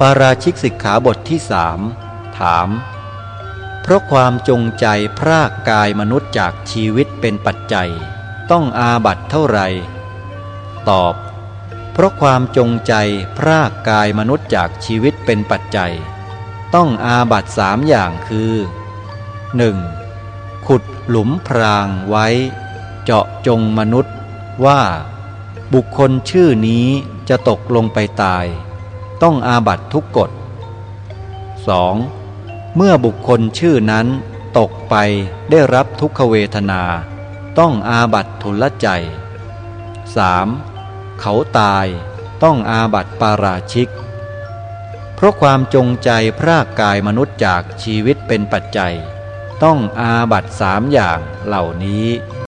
ปาราชิกสิกขาบทที่สามถาม เพราะความจงใจพรากกายมนุษย์จากชีวิตเป็นปัจจัย ต้องอาบัตเท่าไหร่ ตอบ เพราะความจงใจพรากกายมนุษย์จากชีวิตเป็นปัจจัย ต้องอาบัตสามอย่างคือ 1. ขุดหลุมพรางไว้ เจาะจงมนุษย์ว่า บุคคลชื่อนี้จะตกลงไปตาย ต้องอาบัตทุกกฎ 2. เมื่อบุคคลชื่อนั้นตกไปได้รับทุกขเวทนา ต้องอาบัตทุลใจ 3. เขาตายต้องอาบัตปาราชิก เพราะความจงใจพรากกายมนุษย์จากชีวิตเป็นปัจจัย ต้องอาบัตสามอย่างเหล่านี้